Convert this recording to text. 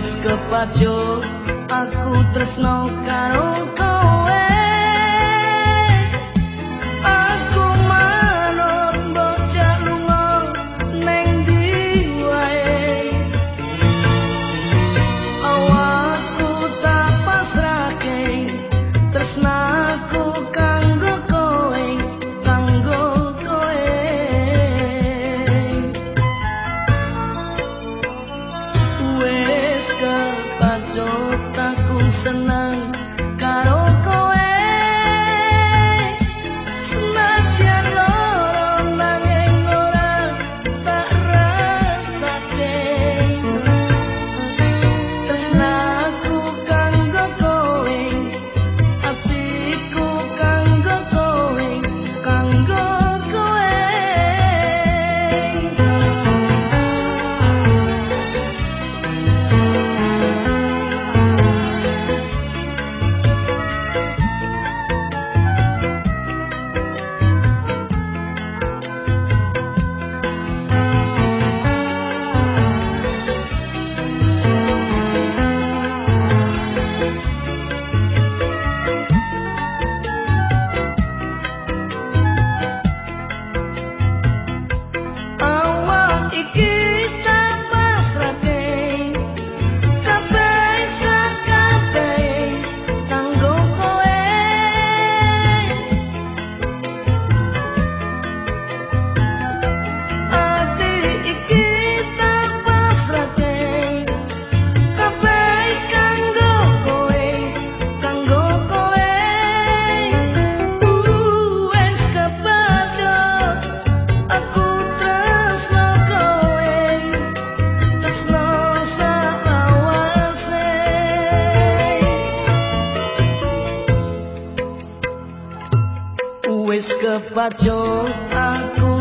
kepacut aku tresno karo masuk senang kepacung aku